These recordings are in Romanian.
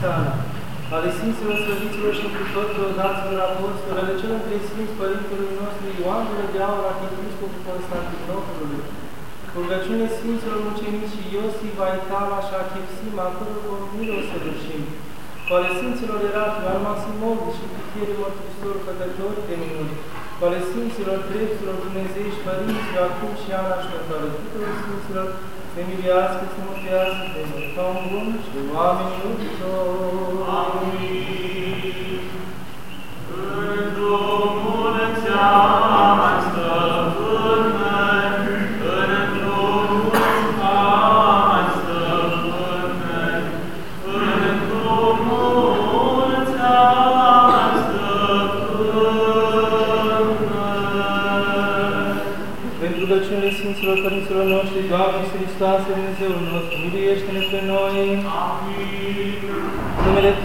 Maicii sale, ale Sfinților Sfântiților și cu toți rodaților apostoli, ale celor trei Sfinți Părintelui nostru Ioan de de Aur, Arhiepiscopul Constantinopolului, cu rugăciune Sfinților Mucenici și Iosif, Vaitala și Achipsim, a căror pomnire o să dușim, cu ale Sfinților Erafi, al Maximovici și Pitiere Mărturisitorul Cătători de minuni, cu ale Sfinților Dreptilor Dumnezeiști, Părinților, acum și Ana și Mătoare, tuturor Sfinților, să miliască, să mântuiască, să mântuiască, bun și oamenii iubitori. Amin. Într-o mulțeamă stăpâne,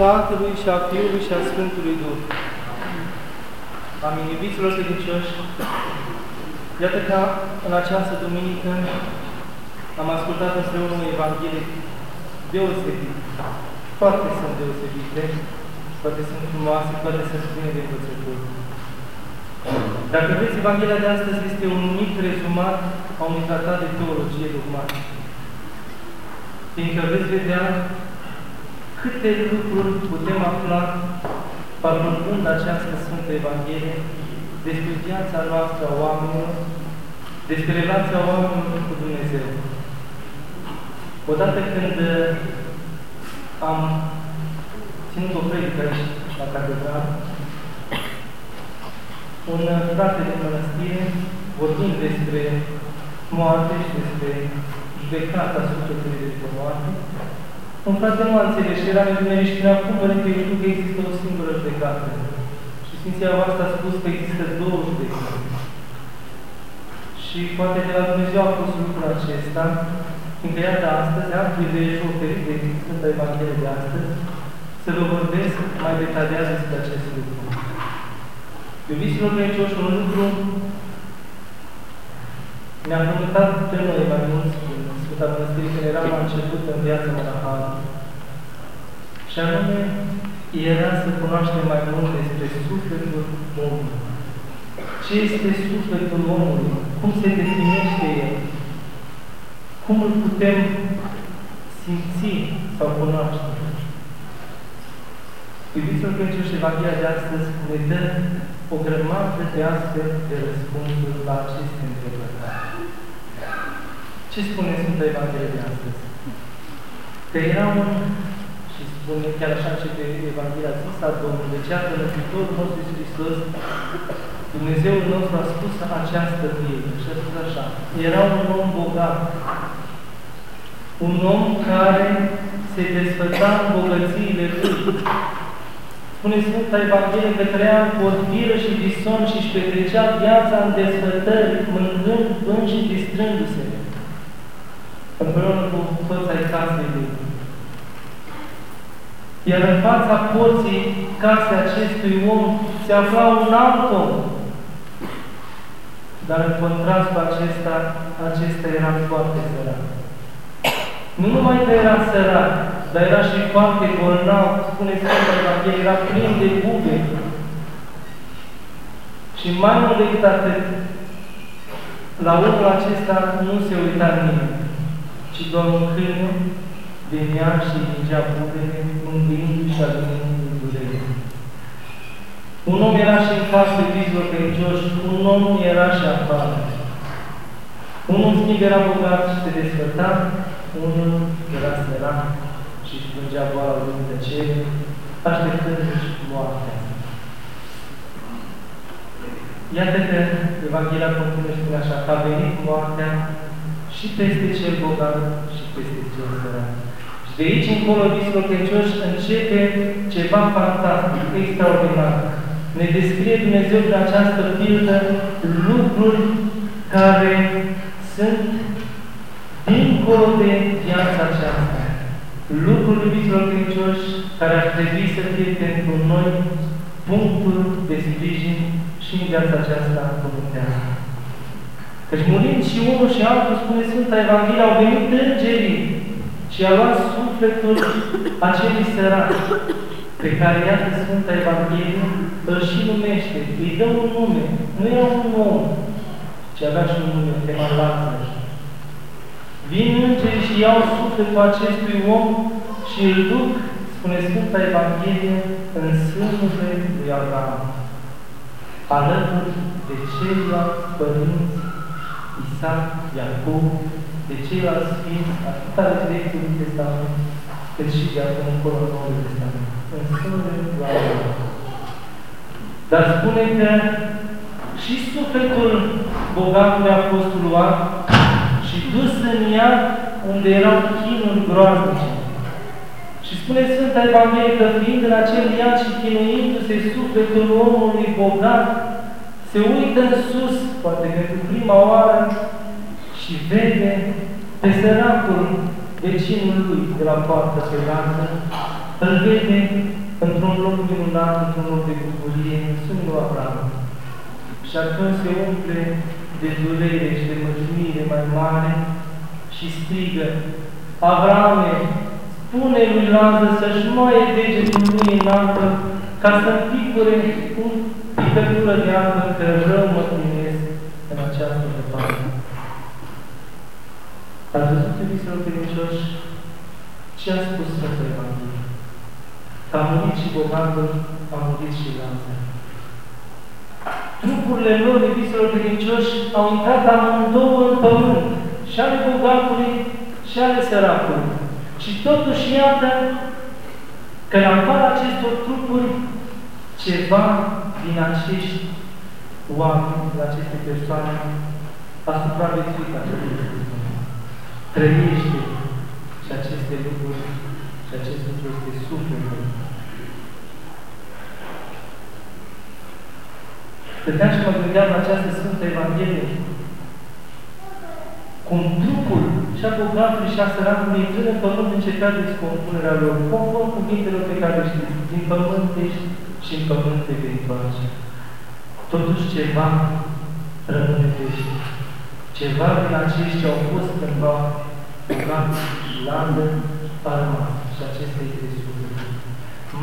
Tatălui și a Fiului și a Sfântului Duh. Amin. Iubiților credincioși, iată că în această duminică am ascultat împreună o Evanghelie deosebit. Toate sunt deosebite, toate sunt frumoase, toate sunt pline de învățături. Dacă vreți, Evanghelia de astăzi este un mic rezumat a unui tratat de teologie dogmatică. Fiindcă veți vedea câte lucruri putem afla parcurgând această Sfântă Evanghelie despre viața noastră a oamenilor, despre relația oamenilor cu Dumnezeu. Odată când am ținut o predică aici, la catedrală, un frate din mănăstire, vorbind despre moarte și despre judecata sufletului despre moarte, un frate nu a înțeles și era nedumerit și spunea, cum părinte, eu știu că există o singură judecată. Și Sfinția voastră a spus că există două judecăți. Și poate de la Dumnezeu a fost lucrul acesta, fiindcă iată astăzi am prilejul oferit de Sfânta Evanghelie de astăzi, să vă vorbesc mai detaliat despre acest lucru. Iubiților credincioși, un lucru ne-a frământat pe noi mai mulți din Sfânta Mănăstire când eram la început în viața monahală. Și anume, era să cunoaștem mai mult despre sufletul omului. Ce este sufletul omului? Cum se definește el? Cum îl putem simți sau cunoaște? Iubiților credincioși, Evanghelia de astăzi ne dă o grămadă de astfel de răspunsuri la aceste întrebări. Ce spune Sfânta Evanghelie de astăzi? Că era un, și spune chiar așa ce de Evanghelia zis a Domnului, deci iată Mântuitorul nostru Iisus Hristos, Dumnezeul nostru a spus această vie. Și a spus așa, era un om bogat, un om care se desfăta în bogățiile lui, Spune Sfânta Evanghelie că trăia în porviră și vison și își petrecea viața în desfătări, mâncând, bând și distrându-se, împreună cu toți ai casei lui. Iar în fața porții casei acestui om se afla un alt om. Dar în contrast cu acesta, acesta era foarte sărac. Nu numai că era sărac, dar era și foarte bolnav, spune Sfânta Evanghelie, era plin de bube. Și mai mult decât atât, la omul acesta nu se uita nimeni, ci doar un câine venea și lingea bubele, mângâindu-i și adunându-i durere. Un om era și în casă de vizilor credincioși, un om era și afară. Unul, în schimb, era bogat și se desfăta, unul era sărac și își plângea boala lui de tăcere, așteptându-și moartea. Iată că Evanghelia continuă și spune așa, că a venit moartea și peste cel bogat și peste cel sărac. Și de aici încolo, visul credincioși, începe ceva fantastic, extraordinar. ne descrie Dumnezeu prin această pildă lucruri care sunt dincolo de viața aceasta. Lucruri, iubiților credincioși, care ar trebui să fie pentru noi punctul de sprijin și în viața aceasta pământească. Căci murind și unul și altul, spune Sfânta Evanghelie, au venit îngerii și a luat sufletul acelui sărac, pe care, iată Sfânta Evanghelie, îl și numește, îi dă un nume, nu era un om, ci avea și un nume, tema Lazar. Vin îngerii și iau sufletul acestui om și îl duc, spune Sfânta Evanghelie, în sânurile lui Abraham, alături de ceilalți părinți, Isaac, Iacob, de ceilalți sfinți, atât ale Vechiului Testament, cât și de acum încolo Noul Testament, în sânurile lui Abraham. Dar spune că și sufletul bogatului a fost luat și dus în ea unde erau chinuri groaznice. Și spune Sfânta Evanghelie că fiind în acel iad și chinuindu-se sufletul omului bogat, se uită în sus, poate pentru prima oară, și vede pe săracul vecinul lui de la poartă pe rază, îl vede într-un loc minunat, într-un loc de bucurie, în sânul Abraham. Și atunci se umple de durere și de măjumire mai mare și strigă, Avrame, spune lui Lazar să-și moaie degetul lui în apă, ca să-mi picure un picătură de apă, că rău mă primesc în această departe. Ați văzut, iubiților credincioși, ce a spus Sfântul Evanghelie? Că a murit și bogatul, a murit și Lazar. Trupurile lor, iubiților credincioși, au intrat amândouă în pământ, și ale bogatului și ale săracului. Și totuși, iată, că în afara acestor trupuri, ceva din acești oameni, din aceste persoane, a supraviețuit aceste Trăiește și aceste lucruri, și acest lucru este sufletul. Stăteam și mă gândeam la această Sfântă Evanghelie, cum trupul și a bogatului și a săracului intrând în pământ începea descompunerea lor, conform cuvintelor pe care le știți, din pământ ești și în pământ te vei întoarce. Totuși ceva rămâne veșnic. Ceva din aceștia au fost cândva bogați și landă a rămas. Și acesta este sufletul.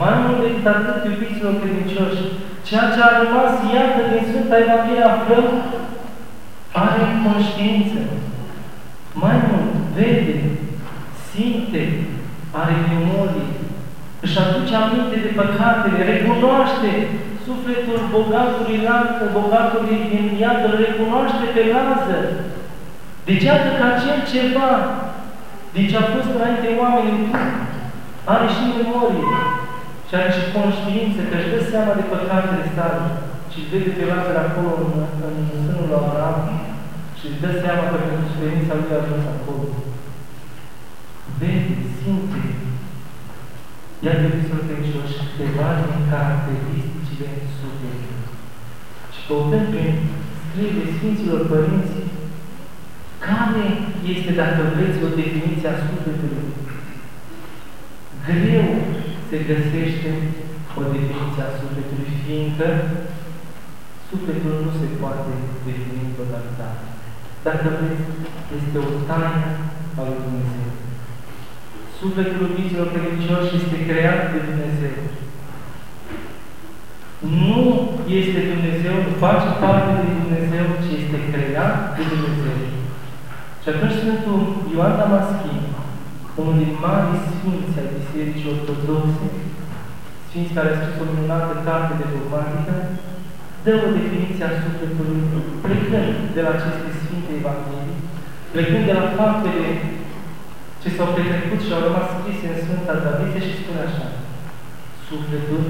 Mai mult decât atât, iubiților credincioși, ceea ce a rămas, iată, din Sfânta Evanghelie aflăm, are conștiință. Mai mult, vede, simte, are memorie, își aduce aminte de păcatele, recunoaște sufletul bogatului lanță, bogatului din iad, îl recunoaște pe Lazar. Deci iată că acel ceva, deci a fost înainte oamenii, are și memorie și are și conștiință, că își dă seama de păcatele sale și vede pe Lazar acolo în, în, în sânul lui Abraham și își dă seama că pentru suferința lui a ajuns acolo. Vede, simte, Iată, iubiților credincioși, câteva din caracteristicile sufletului. Și căutând prin scrierile Sfinților Părinți, care este, dacă vreți, o definiție a sufletului? Greu se găsește o definiție a sufletului, fiindcă sufletul nu se poate defini în totalitate. Dacă vreți, este o taină a lui Dumnezeu. Sufletul iubiților credincioși este creat de Dumnezeu. Nu este Dumnezeu, nu face parte de Dumnezeu, ci este creat de Dumnezeu. Și atunci Sfântul Ioan Damaschin, unul din mari sfinți ai Bisericii Ortodoxe, sfinți care a scris o minunată carte de dogmatică, dă o definiție a sufletului, plecând de la aceste Sfinte Evanghelii, plecând de la faptele ce s-au petrecut și au rămas scrise în Sfânta Tradiție și spune așa. Sufletul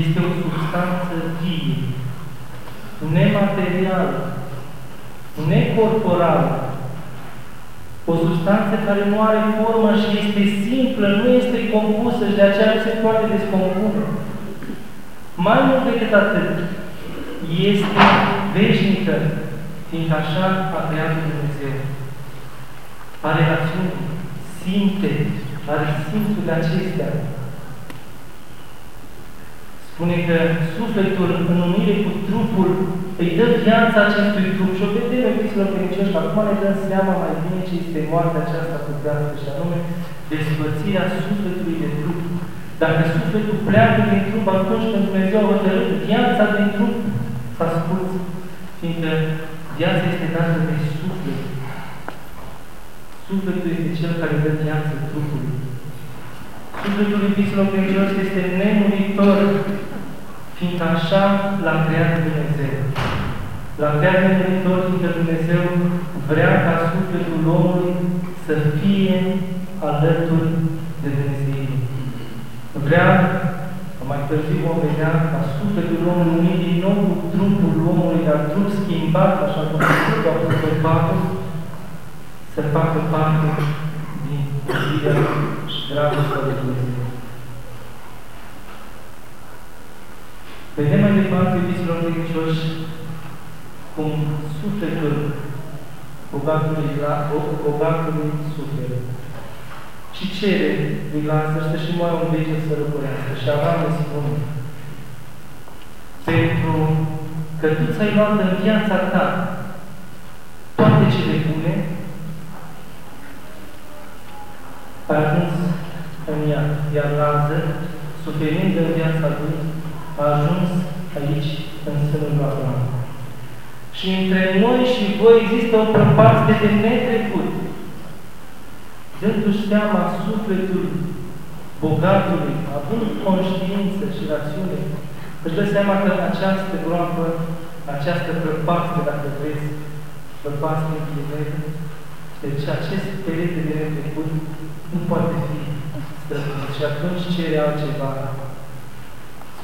este o substanță vie, nematerială, necorporală, o substanță care nu are formă și este simplă, nu este compusă și de aceea nu se poate descompune. Mai mult decât atât, este veșnică, fiindcă așa a creat Dumnezeu. Are rațiuni, simte, are simțurile acestea. Spune că sufletul în unire cu trupul îi dă viața acestui trup și o vedem în Epistolă Credincioși, acum ne dăm seama mai bine ce este moartea aceasta putească și anume despărțirea sufletului de trup. Dacă sufletul pleacă din trup, atunci când Dumnezeu a hotărât viața din trup s-a spus, fiindcă viața este dată de suflet. Sufletul este cel care dă viață trupului. Sufletul Epistolă Credincioși este nemuritor, fiindcă așa l-a creat Dumnezeu. L-a creat nemuritor, fiindcă Dumnezeu vrea ca sufletul omului să fie alături de Dumnezeu. Vrea, mai târziu vom vedea, ca sufletul omului unit din nou cu trupul omului, dar trup schimbat, așa cum a spus Apostol Pavel, să facă parte din iubirea și dragostea de Dumnezeu. Vedem mai departe, iubiților credincioși, cum sufletul bogatului, bogatului suferă. Și cere lui Lazar să și mai un vece să răpărească. Și Avram îi spune, pentru că tu ți-ai luat în viața ta toate cele bune, ai ajuns în ea, iar Lazar, suferind în viața lui, a ajuns aici, în sânul lui Avram. Și între noi și voi există o prăpastie de netrecut. Dându-și seama sufletului bogatului, având conștiință și rațiune, își dă seama că această groapă, această prăpastie, dacă vreți, prăpastie în deci acest perete de netrecut nu poate fi străpunit. Și atunci cere altceva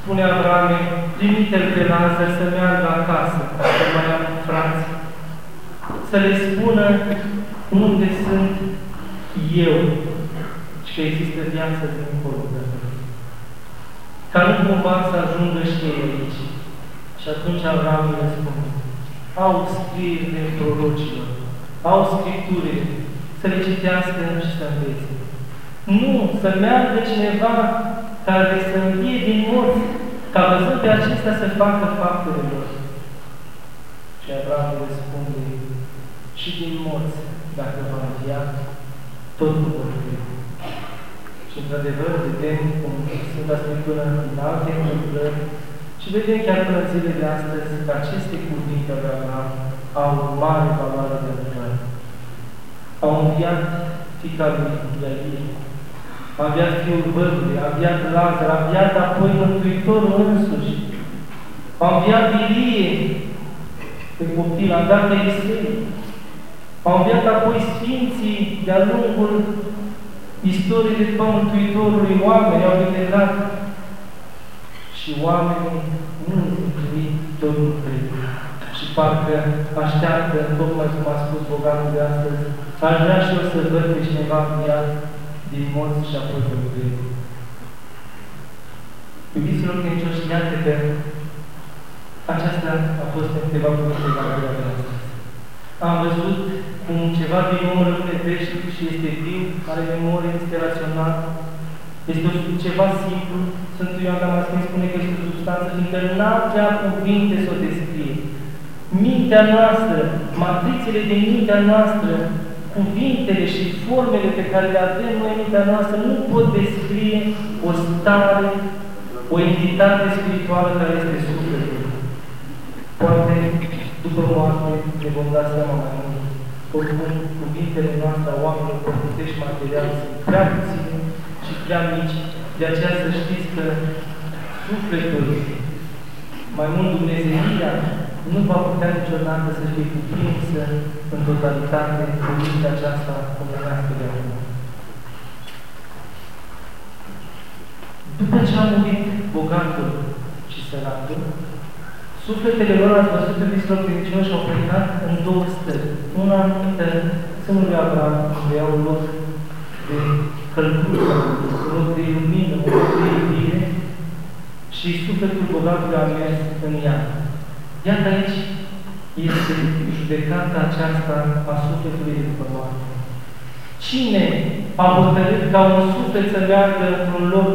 spune Abraham, trimite-l pe Lazar să meargă acasă, să mai am frați, să le spună unde sunt eu și că există viață dincolo de Ca nu cumva să ajungă și ei aici. Și atunci Abraham le spune, au scrieri de prorocilor, au scripturile, să le citească și să învețe. Nu, să meargă cineva care să învie din morți, ca văzând pe acestea să facă faptele lor. Și Abraham răspunde, și din morți, dacă va învia, tot nu vor fi. Și într-adevăr vedem cum Sfânta Scriptură în alte întâmplări și vedem chiar până zilele de astăzi că aceste cuvinte ale Abraham au o mare valoare de lucrare. Au înviat fica lui Iair, a înviat Fiul Vădului, a înviat Lazar, a înviat apoi Mântuitorul însuși, a înviat Ilie pe copil, a înviat Elisei, a înviat apoi Sfinții de-a lungul istoriei de Mântuitorului, oameni au declarat și oamenii nu împlini tot nu cred. Și parcă așteaptă, tocmai cum a spus bogatul de astăzi, aș vrea și eu să văd pe cineva înviat din morți și apoi pe lucruri. Iubiților credincioși, iată că aceasta a fost în câteva cuvinte la de astăzi. Am văzut cum ceva din om rămâne veșnic și este viu, are memorie, este rațional, este ceva simplu. Sfântul Ioan Damascin spune că este o substanță, fiindcă n-ar vrea cuvinte să o descrie. Mintea noastră, matrițele de mintea noastră cuvintele și formele pe care le avem noi în mintea noastră nu pot descrie o stare, o entitate spirituală care este sufletul. Poate după moarte ne vom da seama mai mult. Oricum, cuvintele noastre a oamenilor pământești materiale sunt prea puține și prea mici, de aceea să știți că sufletul, mai mult Dumnezeirea, nu va putea niciodată să fie cuprinsă în totalitate cu mintea aceasta omenească de acum. După ce a murit bogatul și săracul, sufletele lor, ați văzut în Hristos credincioși, au plecat în două stări. Una anumită, sânul lui Abraham, unde au un loc de căldură, un loc de lumină, un loc de iubire, și sufletul bogatului a mers în ea. Iată aici este judecata aceasta a sufletului de după moarte. Cine a hotărât ca un suflet să meargă într-un loc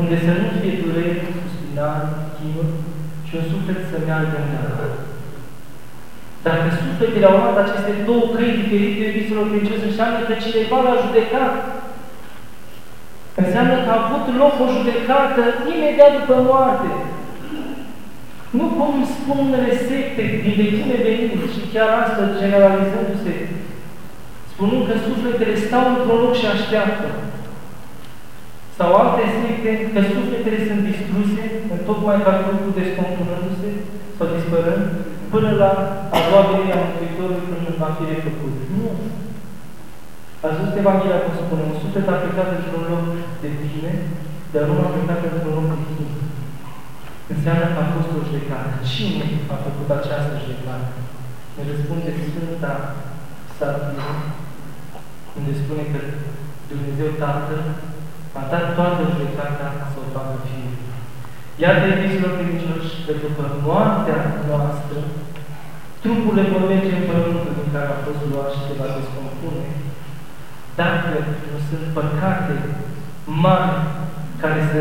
unde să nu fie dureri, suspinare, chinuri, și un suflet să meargă în ea? Dacă sufletele au luat aceste două căi diferite, iubiților credincioși, înseamnă că cineva l-a judecat. Înseamnă că a avut loc o judecată imediat după moarte. Nu cum spun unele secte din vechime venind și chiar astăzi generalizându-se, spunând că sufletele stau într-un loc și așteaptă. Sau alte secte că sufletele sunt distruse, în tocmai ca trupul descompunându-se sau dispărând, până la a doua venire a Mântuitorului când va fi refăcut. Nu. Ați văzut Evanghelia cum spune, un suflet a plecat într-un loc de bine, dar nu a plecat într-un loc de bine. Înseamnă că a fost o judecată. Cine a făcut această judecată? Ne răspunde Sfânta Sartire, unde spune că Dumnezeu Tatăl a dat toată judecata să o facă Fiul. Iată, iubiților credincioși, că după moartea noastră, trupurile vor merge în pământul din care a fost luat și se va descompune, dacă nu sunt păcate mari care să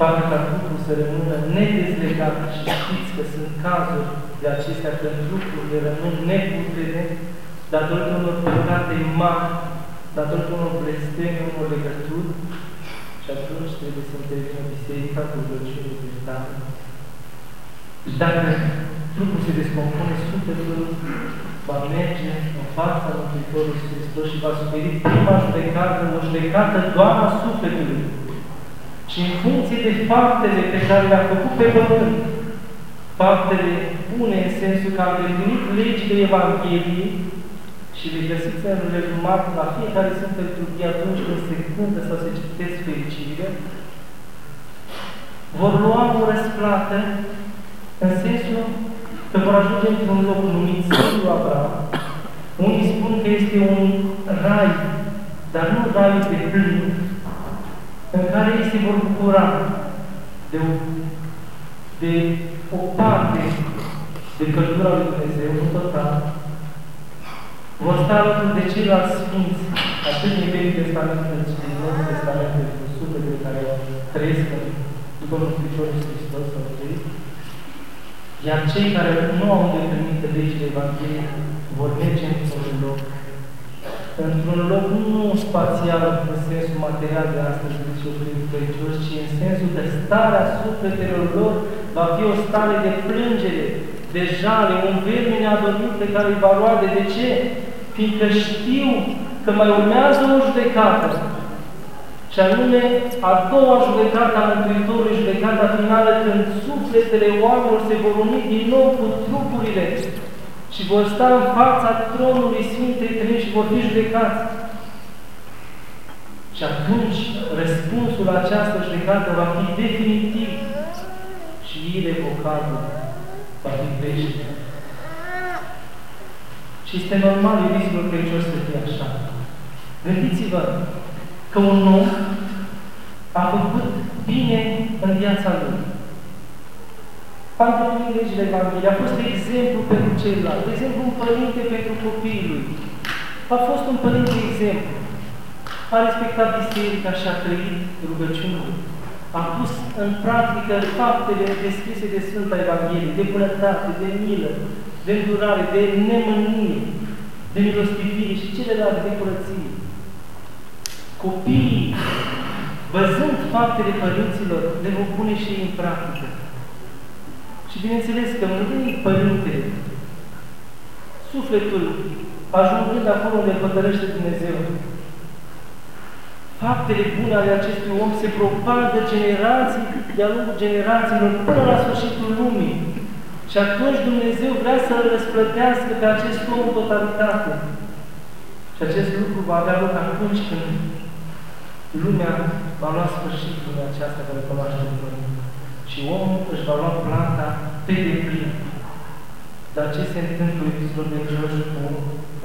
facă ca trupul să rămână nedezlegat și știți că sunt cazuri de acestea când trupurile rămân neputrede datorită unor păcate mari, datorită unor blesteme, unor legături, și atunci trebuie să intervină biserica cu rugăciune de tare. Deci dacă trupul se descompune, sufletul va merge în fața Mântuitorului Hristos și va suferi prima judecată, o judecată doar a sufletului. Și în funcție de faptele pe care le-a făcut pe pământ, faptele bune în sensul că a îndeplinit legile Evangheliei, și le găsiți în rezumat la fiecare Sfântă Liturghie atunci când se cântă sau se citesc fericire, vor lua o răsplată în sensul că vor ajunge într-un loc numit Sfântul Abraham. Unii spun că este un rai, dar nu rai de plin, în care ei se vor bucura de o, de o parte de căldura lui Dumnezeu, nu total, vor sta alături de ceilalți sfinți, atât din Vechiul Testament cât și din Noul Testament, pentru sufletele care trăiesc după Mântuitorul Hristos sau trăit, iar cei care nu au îndeplinit legile Evangheliei vor merge într-un loc, într-un loc nu spațial în sensul material de astăzi, zice credincioși, ci în sensul că starea sufletelor lor va fi o stare de plângere, de jale, un verme neadormit pe care îi va lua de, de ce? Fiindcă știu că mai urmează o judecată, și anume a doua judecată a Mântuitorului, judecata finală, când sufletele oamenilor se vor uni din nou cu trupurile și vor sta în fața tronului Sfintei Trăini și vor fi judecați. Și atunci răspunsul la această judecată va fi definitiv și irevocabil va fi veșnic. Și este normal, iubiților credincioși, să fie așa. Gândiți-vă că un om a făcut bine în viața lui. A împlinit legile Evangheliei, a fost exemplu pentru ceilalți, de exemplu un părinte pentru copiii lui. A fost un părinte de exemplu. A respectat biserica și a trăit rugăciunile. A pus în practică faptele descrise de Sfânta Evanghelie, de bunătate, de milă, de îndurare, de nemânie, de milostivire și celelalte de curăție. Copiii, văzând faptele părinților, le vor pune și ei în practică. Și bineînțeles că mângâind Părintele, sufletul, ajungând acolo unde pătărește Dumnezeu, faptele bune ale acestui om se propagă generații de-a lungul generațiilor până la sfârșitul lumii. Și atunci Dumnezeu vrea să îl răsplătească pe acest om în totalitate. Și acest lucru va avea loc atunci când lumea va lua sfârșitul în aceasta care cunoaște noi. Și omul își va lua planta pe deplin. Dar ce se întâmplă, iubiților de cu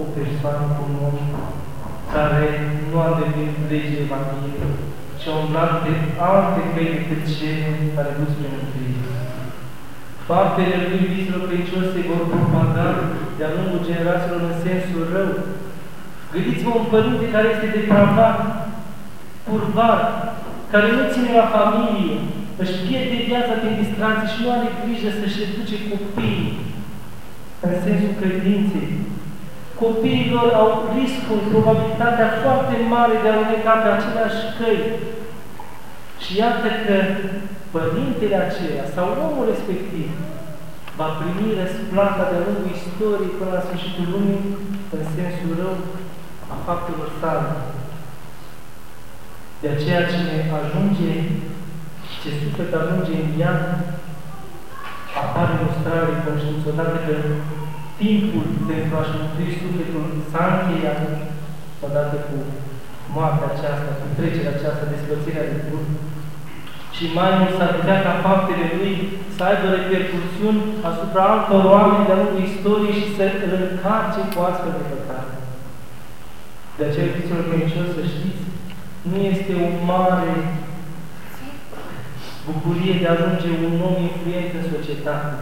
o persoană, cu un om care nu a devenit legile Evangheliei, și au umblat pe alte căi decât cele care duc spre mântuire. Faptele lui viselor credincios se vor propaga de-a lungul generațiilor în sensul rău. Gândiți-vă un părinte care este depravat, curvar, care nu ține la familie, își pierde viața prin distracție și nu are grijă să-și educe copiii în sensul credinței. Copiilor au riscul, probabilitatea foarte mare de a aluneca pe aceleași căi. Și iată că părintele aceea sau omul respectiv va primi răsplata de-a lungul istoriei până la sfârșitul lumii în sensul rău a faptelor sale. De aceea cine ajunge, ce suflet ajunge în iad, apare mustrare conștiință odată că timpul pentru a-și mântui sufletul s-a încheiat odată cu moartea aceasta, cu trecerea aceasta, despărțirea de trup, și mai mult s-ar putea ca faptele lui să aibă repercursiuni asupra altor oameni de-a lungul istoriei și să îl încarce cu astfel de păcate. De aceea, iubiților credincios, să știți, nu este o mare bucurie de a ajunge un om influent în societate.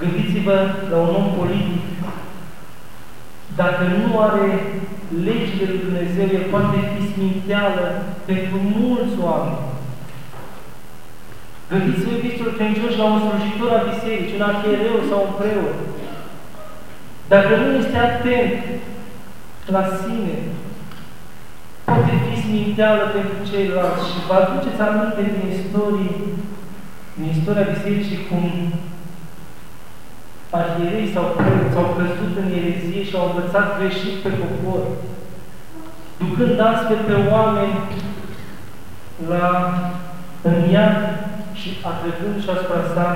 Gândiți-vă la un om politic. Dacă nu are legile lui Dumnezeu, el poate fi sminteală pentru mulți oameni. Gândiți-vă, iubiților credincioși, la un slujitor a bisericii, un arhiereu sau un preot. Dacă nu este atent la sine, poate fi sminteală pentru ceilalți și vă aduceți aminte din istorie, din istoria bisericii, cum arhierei sau preoți au căzut în erezie și au învățat greșit pe popor, ducând astfel pe oameni la în iad și atrăgând și asupra sa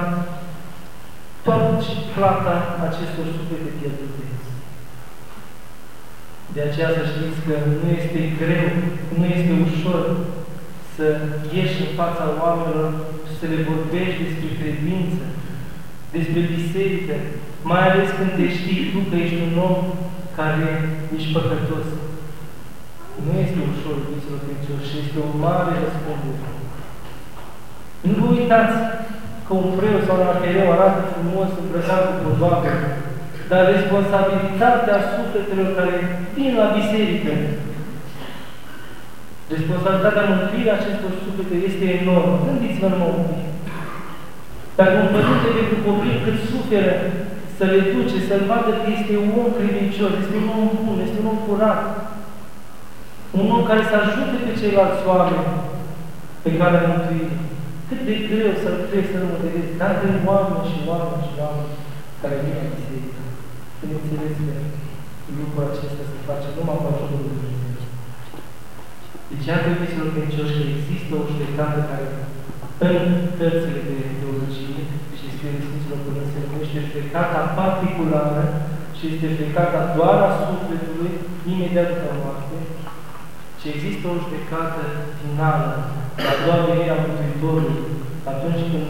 toată plata acestor suflete pierdute. De aceea să știți că nu este greu, nu este ușor să ieși în fața oamenilor și să le vorbești despre credință, despre biserică, mai ales când te știi tu că ești un om care ești păcătos. Nu este ușor, iubiților credincioși, și este o mare răspundere. Nu vă uitați că un preot sau un arhereu arată frumos îmbrăcat cu podoabe, dar responsabilitatea sufletelor care vin la biserică, responsabilitatea mântuirii acestor suflete este enormă. Gândiți-vă numai un pic. Dacă un părinte pentru copil cât suferă să le duce, să-l vadă că este un om credincios, este un om bun, este un om curat, un om care să ajute pe ceilalți oameni pe care a mântuit. Cât de greu să-l crezi, să-l modelezi, dar de oameni și oameni și oameni care vin la biserică. Bineînțeles că lucrul acesta se face numai cu ajutorul lui Dumnezeu. Deci, iată, iubiților credincioși, că există o judecată care în cărțile de teologie și scrie Sfinților Părinți se numește judecata particulară și este judecata doar a sufletului imediat după moarte și există o judecată finală, a doua venire a Mântuitorului, atunci când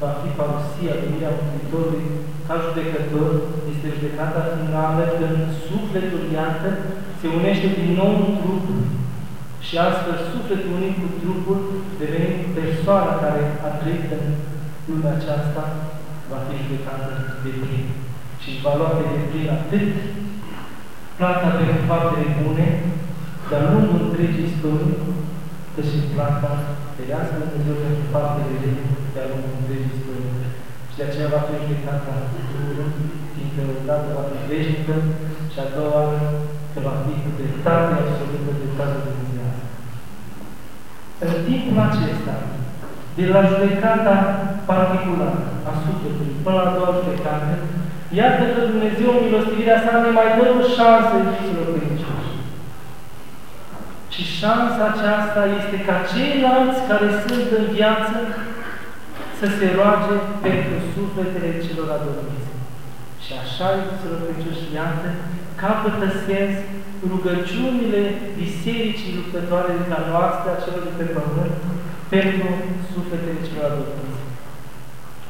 va fi parusia, venirea Mântuitorului ca judecător, este judecata finală când sufletul, iată, se unește din nou în trup și astfel sufletul unit cu trupul, devenind persoana care a trăit în lumea aceasta, va fi judecată de plin. Și va lua pe deplin atât plata pentru faptele bune, de-a lungul întregii istorii, cât și plata ferească Dumnezeu pentru faptele rele de-a lungul întregii istorii. Și de aceea va fi judecata tuturor, fiindcă odată va fi veșnică și a doua că va fi cu dreptate absolută dreptate Dumnezeu. În timpul acesta, de la judecata particulară a sufletului până la a doua judecată, iată că Dumnezeu în milostivirea sa ne mai dă o șansă iubiților credincioși. Și șansa aceasta este ca ceilalți care sunt în viață să se roage pentru sufletele celor adormiți. Și așa, iubiților credincioși, iată, capătă sens rugăciunile bisericii luptătoare de la noastră, a celor de pe pământ, pentru sufletele celor adormiți.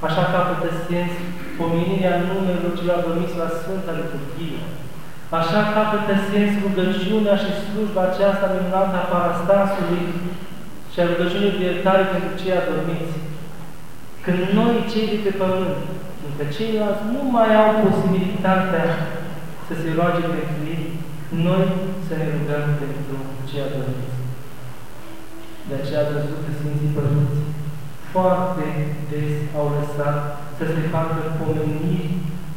Așa capătă sens pomenirea numelor celor adormiți la Sfânta Liturghie. Așa capătă sens rugăciunea și slujba aceasta minunată a Parastasului și a rugăciunii de iertare pentru cei adormiți. Când noi, cei de pe pământ, fiindcă ceilalți nu mai au posibilitatea să se roage pentru ei, noi să ne rugăm pentru cei adormiți. De aceea a văzut că Sfinții Părinți foarte des au lăsat să se facă pomeniri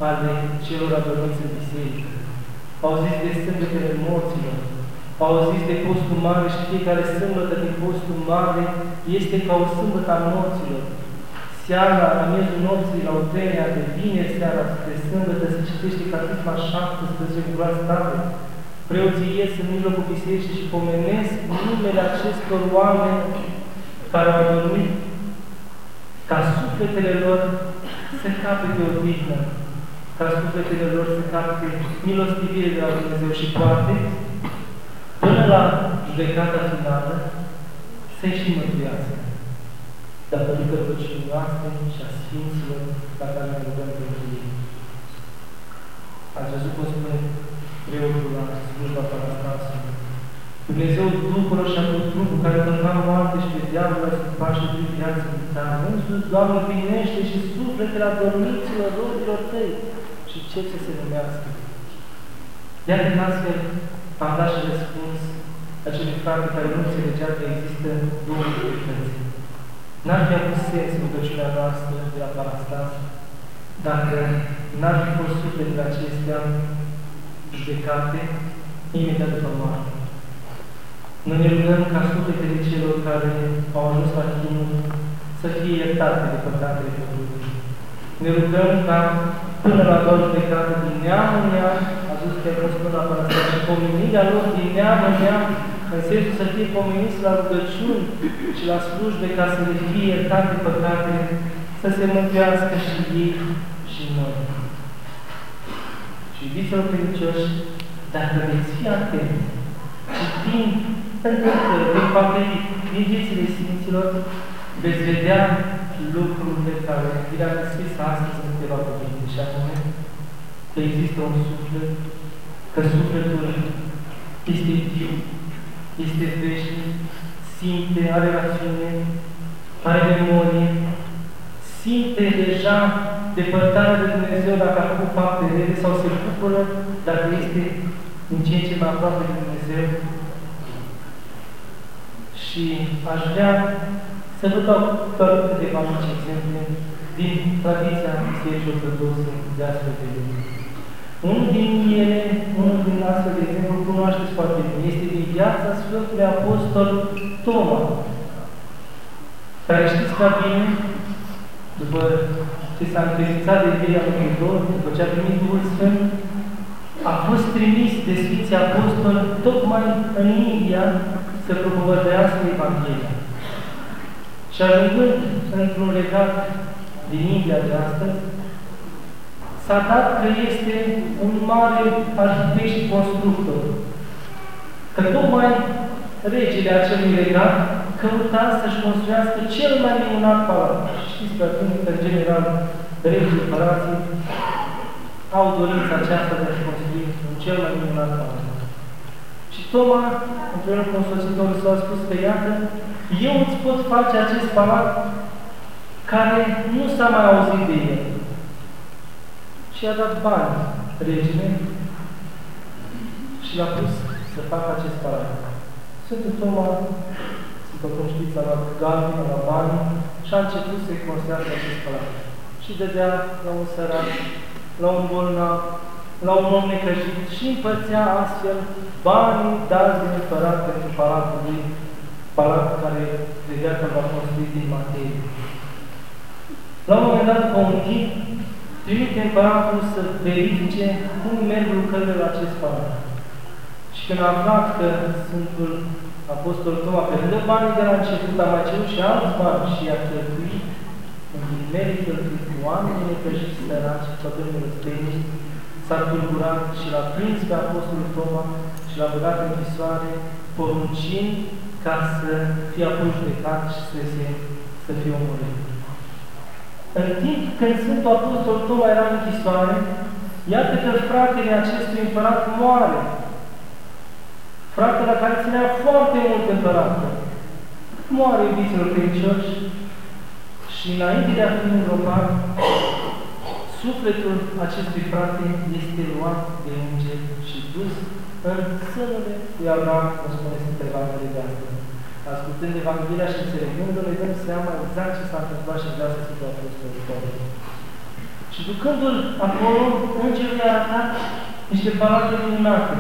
ale celor adormiți în biserică. Au zis de sâmbetele morților, au zis de postul mare și fiecare sâmbătă din postul mare este ca o sâmbătă a morților. Seara, la miezul nopții, la Utenia, de vineri seara, de sâmbătă, se citește catisma 17 cu glas tare. Preoții ies în mijlocul bisericii și pomenesc numele acestor oameni care au dormit, ca sufletele lor să capete o dignă, ca sufletele lor să capete milostivire de la Dumnezeu și poate, până la judecata finală, să-i și mântuiască, datorită rugăciunii noastre și a Sfinților la care ne rugăm pentru ei. Ați văzut cum spune preotul la slujba Parastasului. Dumnezeu Duhul și a pus trupul care tăca moarte și pe diavol a scupat și prin viață vitală. Însuși, Doamne, primește și sufletele adormiților robilor tăi și ce să se numească. Iată că astfel am dat și răspuns acelui frate care nu înțelegea că există două libertăți. N-ar fi avut sens rugăciunea noastră de la Parastas dacă n-ar fi fost sufletele acestea judecate imediat după moarte. Noi ne rugăm ca sufletele celor care au ajuns la chinul să fie iertate de păcatele făcute. Ne rugăm ca până la doar judecată din neam în neam, a zis că a spus la Părăstea, și pomenirea lor din neam în neam, în sensul să fie pomeniți la rugăciuni și la slujbe ca să le fie iertate păcatele, să se mântuiască și ei și noi. Și iubiților credincioși, dacă veți fi atenți și din întâmplări, din papelit, din viețile Sfinților, veți vedea lucrurile care vi le-am scris astăzi în câteva cuvinte, și anume că există un suflet, că sufletul este viu, este veșnic, simte, are rațiune, are memorie, simte deja depărtarea de Dumnezeu dacă a făcut fapte rele sau se bucură dacă este în ce în ce mai aproape de Dumnezeu. Și aș vrea să vă dau doar câteva mici exemple din tradiția Bisericii Ortodoxe de astfel de lucruri. Unul din ele, unul din astfel de exemplu, cunoașteți foarte bine, este din viața Sfântului Apostol Toma, care știți prea bine, după ce s-a încredințat de Via Mântuitor, după ce a primit Duhul Sfânt, a fost trimis de Sfinții Apostoli tocmai în India să propovădească Evanghelia. Și ajungând într-un legat din India de astăzi, s-a dat că este un mare arhitect și constructor. Că tocmai regele acelui legat căuta să-și construiască cel mai minunat palat. Știți că în general, regii împărații au dorința aceasta de a-și construi un cel mai minunat palat. Și Toma, împreună cu însoțitorul său, a spus că, iată, eu îți pot face acest palat care nu s-a mai auzit de el. Și a dat bani regele și l-a pus să facă acest palat. Sfântul Toma, după cum știți, a luat galbi, a luat bani și a început să-i construiască acest palat. Și dădea la un sărat, la un bolnav, la un om necăjit și împărțea astfel banii dați din împărat pentru palatul lui, palat care credea că va construi din materie. La un moment dat, după un timp, trimite împăratul să verifice cum merg lucrările la acest palat. Și când a aflat că Sfântul Apostol Toma, pe lângă banii de la început, a mai cerut și alți bani și i-a cheltuit în ghilimele cheltuit cu oameni necăjiți săraci, păgâni răstenici, s-a tulburat și l-a prins pe Apostolul Toma și l-a băgat în închisoare, poruncind ca să fie apoi judecat și să, se, să fie omorât. În timp când Sfântul Apostol Toma era în închisoare, Iată că fratele acestui împărat moare. Fratele care ținea foarte mult împăratul. Moare iubiților credincioși și înainte de a fi îngropat, sufletul acestui frate este luat de înger și dus în sânele lui Abraham, cum spune Sfânta Evanghelie de astăzi. Ascultând Evanghelia și înțelegându-l, ne dăm seama exact ce s-a întâmplat și vreau să Sfântul Apostol Și ducându-l acolo, îngerul i-a arătat niște palate minunate,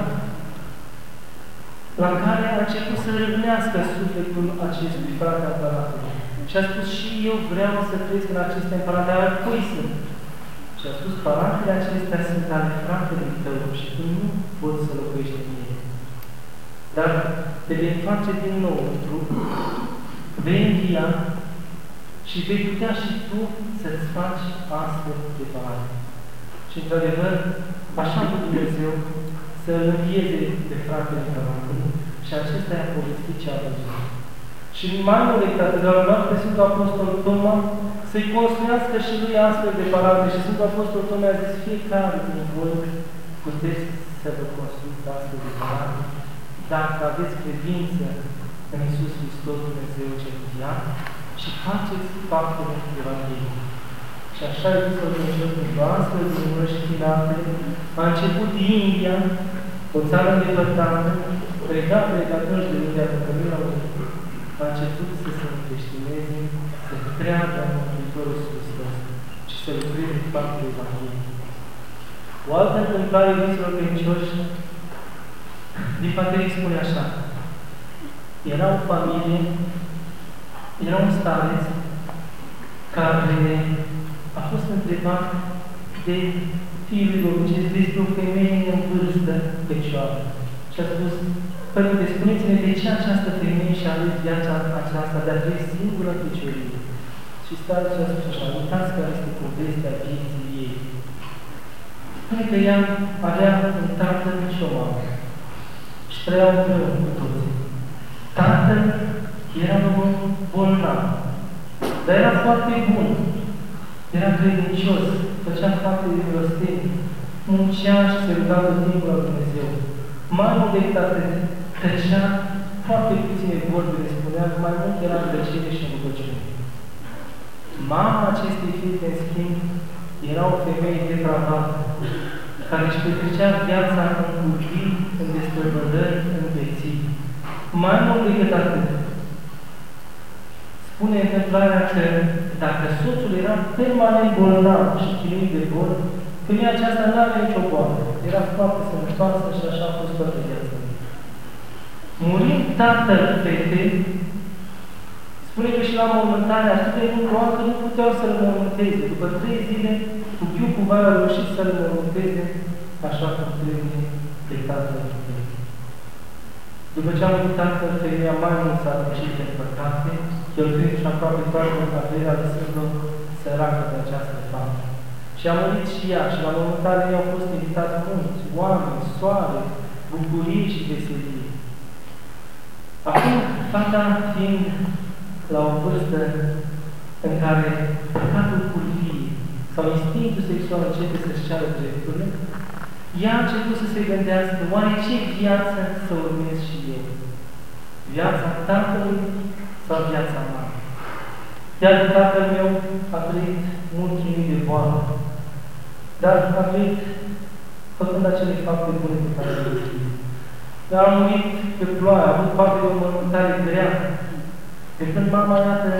la care a început să râvnească sufletul acestui frate al palatului. Și a spus, și eu vreau să trăiesc în aceste împărate, ale cui sunt? Și a spus, palatele acestea sunt ale fratelui tău și tu nu poți să locuiești în ele. Dar te vei face din nou un trup, vei învia și vei putea și tu să-ți faci astfel de palate. Și într-adevăr, așa cu Dumnezeu să îl învieze pe fratele Palatului și acesta i-a povestit ce a văzut. Și mai mult decât atât, a rugat pe Sfântul Apostol Toma să-i construiască și lui astfel de palate. Și Sfântul Apostol Toma a zis, fiecare din voi puteți să vă construiți astfel de palate dacă aveți credință în Iisus Hristos, Dumnezeu cel viat, și faceți faptele Evangheliei. Și așa e zis Dumnezeu pentru astfel de și finate, a început India, o țară îndepărtată, pregat pregatori de India, pentru mine a început să se încreștineze, să creadă în Mântuitorul Hristos și să lucreze faptul Evangheliei. O altă întâmplare, iubiților credincioși, din Patrick spune așa, era o familie, era un stareț care a fost întrebat de fiul lui despre o femeie în vârstă fecioară. Și a spus, Părinte, spuneți-ne de ce această femeie și-a ales viața aceasta de a fi singură feciorie. Și starețul a spus așa, uitați care este povestea vieții ei. Spune că ea avea un tatăl și o mamă și trăiau împreună cu toții. Tatăl era un bolnav, dar era foarte bun, era credincios, făcea fapte de milostenie, muncea și se ruga tot timpul la Dumnezeu. Mai mult decât atât, tăcea foarte puține vorbe, le spunea, mai mult era în tăcere și în rugăciune. Mama acestei fete, în schimb, era o femeie depravată, care își petrecea viața în cuvii, în destrăbădări, în veții. Mai mult decât atât, spune întâmplarea că dacă soțul era permanent bolnav și chinuit de bol, femeia aceasta nu avea nicio boală. Era foarte sănătoasă și așa a fost toată viața. Murind tatăl fetei, spune că și la mormântare atât de mult că nu puteau să-l mormânteze. După trei zile, cu chiu cu a reușit să-l mormânteze așa cum trebuie pe tatăl fetei. După ce a murit tatăl, femeia mai mult s-a răcit în păcate, cheltuind și aproape toată averea lăsând-o săracă de această faptă. Și a murit și ea și la mormântare ei au fost invitați mulți, oameni, soare, bucurii și veselie. Acum, fata fiind la o vârstă în care păcatul curviei sau instinctul sexual începe să-și ceară drepturile, ea a început să se gândească, oare ce viață să urmez și eu? Viața tatălui sau viața mea? Iar tatăl meu a trăit mult chinuit de boală, dar a trăit făcând acele fapte bune pe care le-a scris. Dar a murit pe ploaie, a avut parte de o mormântare grea, de când mama, iată,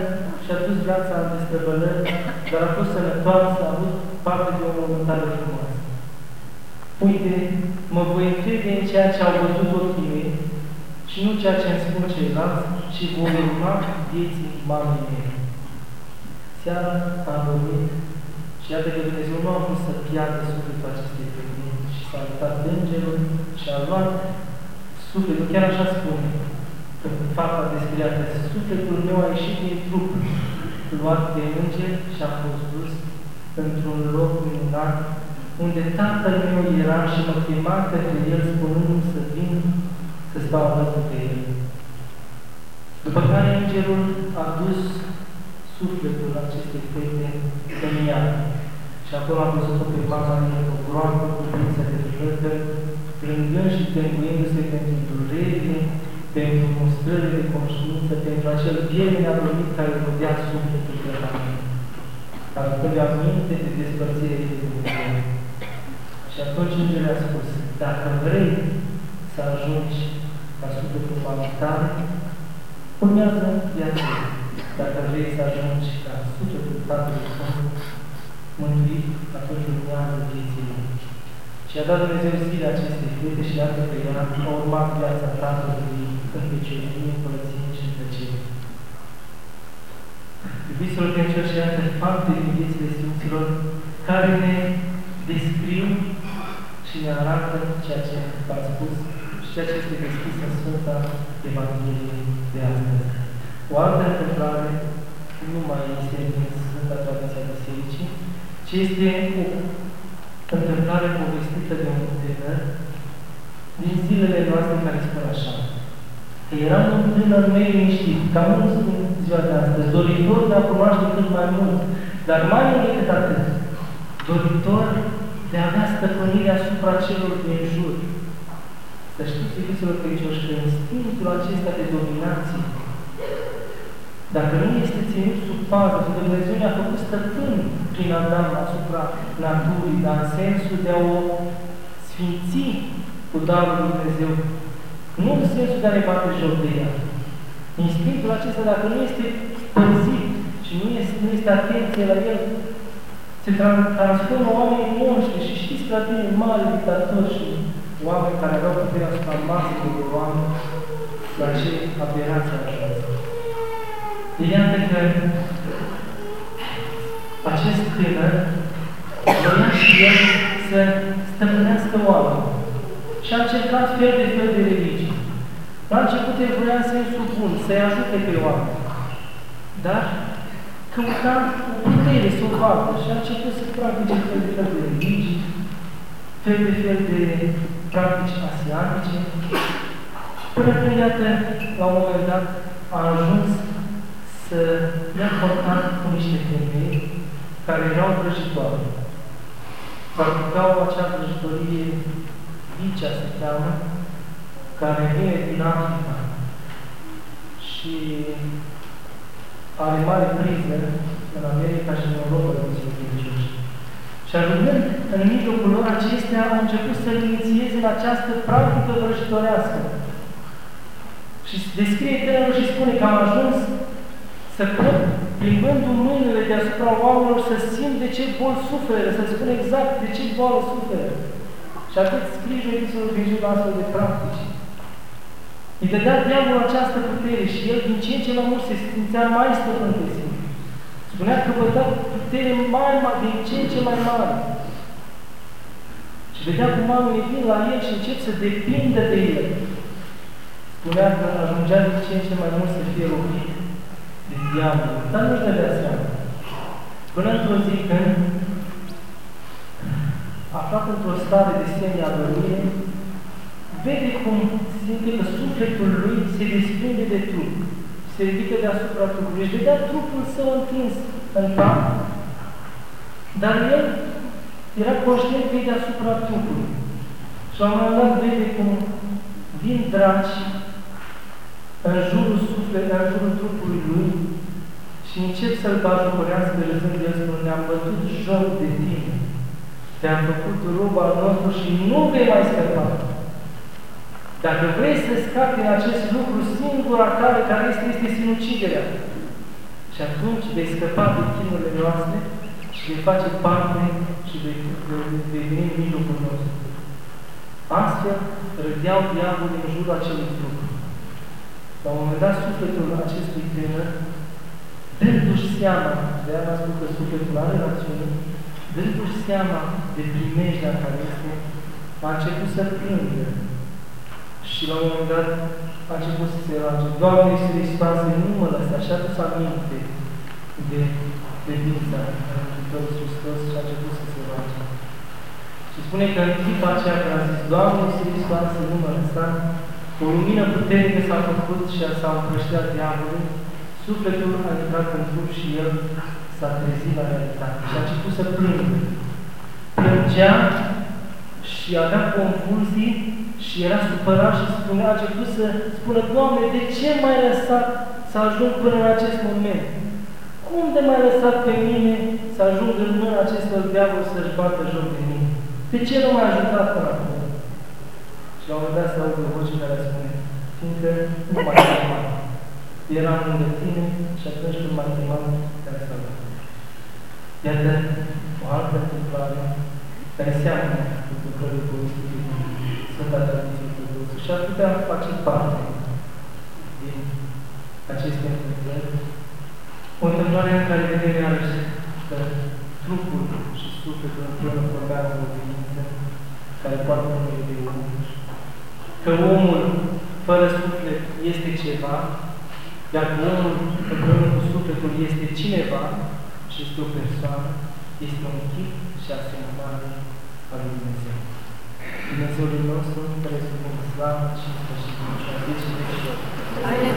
și-a dus viața în destrăbălări, dar a fost sănătoasă, a avut parte de o mormântare frumoasă. Uite, mă voi încrede în ceea ce au văzut ochii mei și nu ceea ce îmi spun ceilalți, ci voi urma vieții mamei mele. Seara am dormit și iată că Dumnezeu nu a vrut să piardă sufletul acestei femei și s-a uitat îngerul și a luat sufletul, chiar așa spune, în fapta descriată, sufletul meu a ieșit din trup, luat de înger și a fost dus într-un loc minunat, unde tatăl meu era și mă chema către el, spunându-mi să vin să stau alături de el. După care îngerul a dus sufletul acestei fete în ea. Și Și acolo am văzut-o pe mama ei, o groapă cu viță de flăcă, plângând și tânguindu-se pentru durerile, pentru mustrările de conștiință, pentru acel piele adormit care rodea sufletul de la mine, care aducea aminte de despărțire de Dumnezeu. Și atunci Îngerul a spus, dacă vrei să ajungi la sufletul mamei tale, urmează viața. Dacă vrei să ajungi la sufletul Tatălui Tău, mântuit, atunci urmează vieții lui. Și a dat Dumnezeu zile acestei fete și iată că ea a urmat viața Tatălui în vecinie, împărăție și în tăcere. Iubiților credincioși, iată fapte din viețile Sfinților care ne descriu și ne arată ceea ce v-am spus și ceea ce este descris în Sfânta Evanghelie de astăzi. O altă întâmplare nu mai este din Sfânta Tradiția Bisericii, ci este o întâmplare povestită de un tânăr din zilele noastre care spune așa. Că era un tânăr neliniștit, ca mulți din ziua de astăzi, doritor de a cunoaște cât mai mult, dar mai mult decât atât, doritor de a avea stăpânire asupra celor din jur. Să știți, iubiților credincioși, că instinctul acesta de dominație, dacă nu este ținut sub pază, că Dumnezeu ne-a făcut stăpân prin Adam asupra naturii, dar în sensul de a o sfinți cu darul lui Dumnezeu, nu în sensul de a ne bate joc de ea. Instinctul acesta, dacă nu este păzit și nu este, nu este atenție la el, se transformă oamenii monștri și știți prea bine, mari dictatori și oameni care aveau puterea asupra masei de oameni, la ce aberație a ajuns. Iată că acest tânăr voia și el să stăpânească oameni și a încercat fel de fel de religii. La început el voia în sensul bun, să-i ajute pe oameni. Dar căuta o putere să o facă și a început să practice fel de fel de religii, fel de fel de practici asiatice, până când, iată, la un moment dat, a ajuns să ia contact cu niște femei care erau vrăjitoare. Practicau acea vrăjitorie, Vicea se cheamă, care vine din Africa și are mare priză în America și în Europa de Sfințioși. Și ajungând în mijlocul lor acestea, au început să inițieze în această practică vrăjitorească. Și descrie tânărul și spune că am ajuns să pot, plimbându-mi mâinile deasupra oamenilor, să simt de ce bol suferă, să spun exact de ce boală suferă. Și atât scrie Iisus Hristos astfel de practici. Îi dădea diavolul această putere și el din ce în ce mai mult se simțea mai stăpân pe sine. Spunea că vă dă putere mai mare, din ce în ce mai mare. Și vedea cum oamenii vin la el și încep să depindă de el. Spunea că ajungea din ce în ce mai mult să fie lovit de diavol. Dar nu-și dădea seama. Până într-o zi când, aflat într-o stare de semi-adormire, vede cum simte că sufletul lui se desprinde de trup, se ridică deasupra trupului. Își vedea trupul său întins în cap, dar el era conștient că e deasupra trupului. Și la un moment dat vede cum vin dragi în jurul sufletului, în jurul trupului lui și încep să-l bajucorească râzând el spune, ne-am bătut joc de tine, te-am făcut rob al nostru și nu vei mai scăpa. Dacă vrei să scapi din acest lucru, singura cale care este, este sinuciderea. Și atunci vei scăpa de chinurile noastre și vei face parte și vei, vei, vei veni în mijlocul nostru. Astfel, râdeau diavolul în jurul acelui trup. La un moment dat, sufletul acestui tânăr, dându-și seama, de aia spus că sufletul are rațiune, dându-și seama de primejdea care este, a început să plângă. Și la un moment dat a început să se roage. Doamne Iisus Hristoase, nu mă lăsa și a adus aminte de credința în Mântuitorul Hristos și a început să se roage. Și spune că în clipa aceea când a zis, Doamne Iisus Hristoase, nu mă lăsa, o lumină puternică s-a făcut și s-a împrășteat diavolul, sufletul a intrat în trup și el s-a trezit la realitate și a început să plângă. plângea și avea convulsii și era supărat și spunea, a început să spună, Doamne, de ce m-ai lăsat să ajung până în acest moment? Cum de m-ai lăsat pe mine să ajung în mâna acestor diavoli să-și bată joc de mine? De ce nu m-ai ajutat până acum? Și la un moment dat se aude o voce care spune, fiindcă nu mai chemat. Eram lângă tine și atunci când m-ai chemat, te-ai salvat. Iată o altă întâmplare care seamănă cu întâmplările povestite din Sfânta Tradiție Ortodoxă și ar putea face parte din aceste întâmplări. O întâmplare în care vedem iarăși că trupul și sufletul împreună formează o ființă care poate numele de om. Că omul fără suflet este ceva, dacă omul împreună cu sufletul este cineva și este o persoană, este un chip și asemănare al lui Dumnezeu. Dumnezeului nostru, care suntem slavă și sfârșit, și în vecii vecii. Amin.